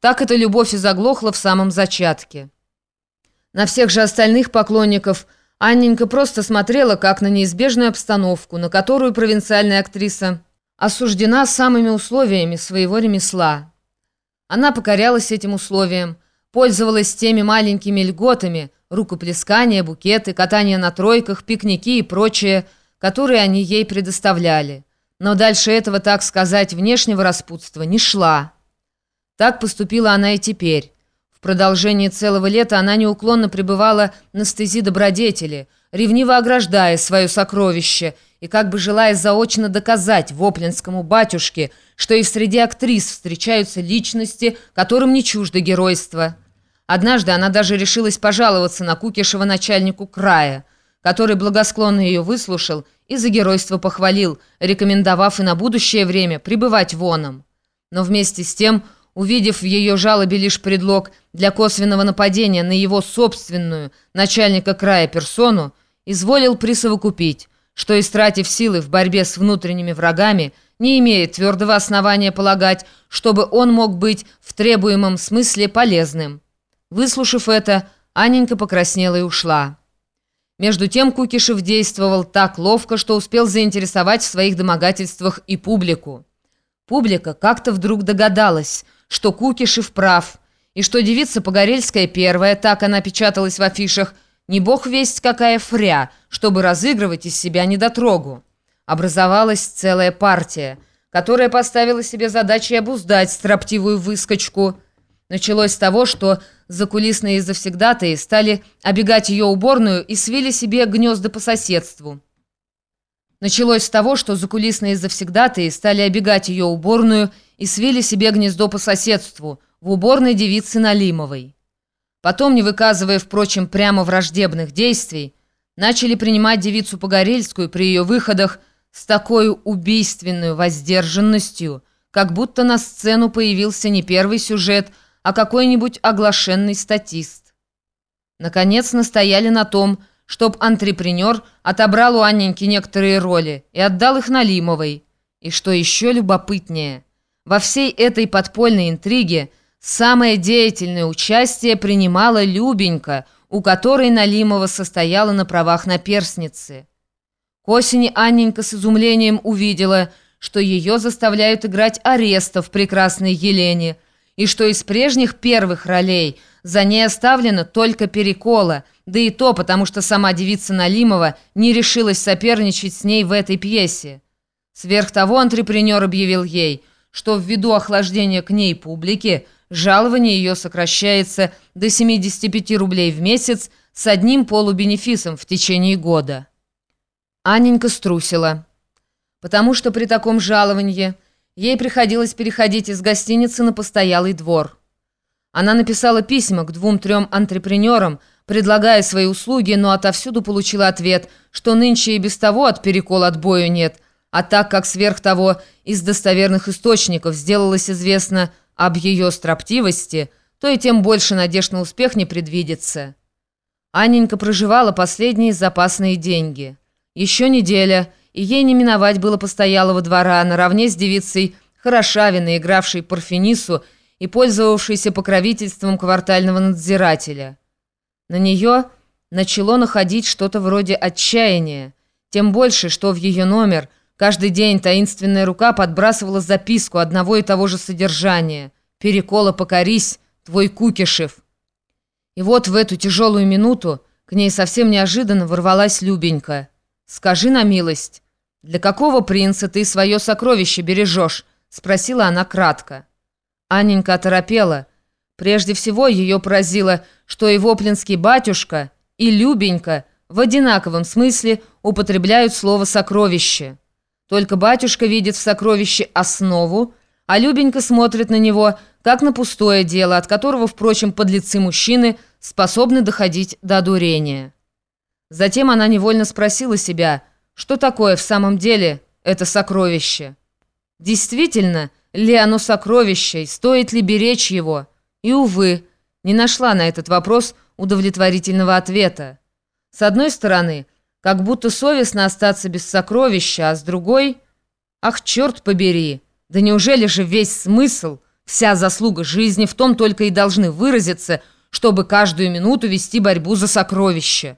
так эта любовь и заглохла в самом зачатке. На всех же остальных поклонников Анненька просто смотрела как на неизбежную обстановку, на которую провинциальная актриса осуждена самыми условиями своего ремесла. Она покорялась этим условиям, пользовалась теми маленькими льготами, рукоплескания, букеты, катание на тройках, пикники и прочее, которые они ей предоставляли. Но дальше этого, так сказать, внешнего распутства не шла. Так поступила она и теперь. В продолжении целого лета она неуклонно пребывала на стези добродетели, ревниво ограждая свое сокровище и как бы желая заочно доказать воплинскому батюшке, что и в среде актрис встречаются личности, которым не чуждо геройство. Однажды она даже решилась пожаловаться на Кукишева начальнику края, который благосклонно ее выслушал и за геройство похвалил, рекомендовав и на будущее время пребывать воном. Но вместе с тем – увидев в ее жалобе лишь предлог для косвенного нападения на его собственную, начальника края персону, изволил присовокупить, что, истратив силы в борьбе с внутренними врагами, не имеет твердого основания полагать, чтобы он мог быть в требуемом смысле полезным. Выслушав это, Анненька покраснела и ушла. Между тем Кукишев действовал так ловко, что успел заинтересовать в своих домогательствах и публику. Публика как-то вдруг догадалась – что Кукишев прав, и что девица Погорельская первая, так она печаталась в афишах, не бог весть какая фря, чтобы разыгрывать из себя недотрогу. Образовалась целая партия, которая поставила себе задачей обуздать строптивую выскочку. Началось с того, что закулисные завсегдатые стали обегать ее уборную и свили себе гнезда по соседству. Началось с того, что закулисные завсегдатые стали обегать ее уборную и свели себе гнездо по соседству, в уборной девицы Налимовой. Потом, не выказывая, впрочем, прямо враждебных действий, начали принимать девицу Погорельскую при ее выходах с такой убийственной воздержанностью, как будто на сцену появился не первый сюжет, а какой-нибудь оглашенный статист. Наконец настояли на том, чтоб антрепренер отобрал у Анненьки некоторые роли и отдал их Налимовой. И что еще любопытнее – во всей этой подпольной интриге самое деятельное участие принимала Любенька, у которой Налимова состояла на правах наперсницы. К осени Анненька с изумлением увидела, что ее заставляют играть ареста в прекрасной Елене, и что из прежних первых ролей за ней оставлено только перекола, да и то потому, что сама девица Налимова не решилась соперничать с ней в этой пьесе. Сверх того антрепренер объявил ей – что ввиду охлаждения к ней публики жалование ее сокращается до 75 рублей в месяц с одним полубенефисом в течение года. Анненька струсила, потому что при таком жаловании ей приходилось переходить из гостиницы на постоялый двор. Она написала письма к двум-трем антрепренерам, предлагая свои услуги, но отовсюду получила ответ, что нынче и без того от перекола отбою нет – а так как сверх того из достоверных источников сделалось известно об ее строптивости, то и тем больше надежд на успех не предвидится. Анненька проживала последние запасные деньги. Еще неделя, и ей не миновать было постоялого двора наравне с девицей Хорошавиной, игравшей Парфенису и пользовавшейся покровительством квартального надзирателя. На нее начало находить что-то вроде отчаяния, тем больше, что в ее номер – Каждый день таинственная рука подбрасывала записку одного и того же содержания. «Перекола покорись, твой Кукишев». И вот в эту тяжелую минуту к ней совсем неожиданно ворвалась Любенька. «Скажи на милость, для какого принца ты свое сокровище бережешь?» спросила она кратко. Анненька оторопела. Прежде всего ее поразило, что и воплинский батюшка, и Любенька в одинаковом смысле употребляют слово «сокровище». Только батюшка видит в сокровище основу, а Любенька смотрит на него, как на пустое дело, от которого, впрочем, подлецы мужчины способны доходить до дурения. Затем она невольно спросила себя, что такое в самом деле это сокровище. Действительно ли оно сокровище, стоит ли беречь его? И, увы, не нашла на этот вопрос удовлетворительного ответа. С одной стороны – как будто совестно остаться без сокровища, а с другой... Ах, черт побери! Да неужели же весь смысл, Вся заслуга жизни в том только и должны выразиться, чтобы каждую минуту вести борьбу за сокровище.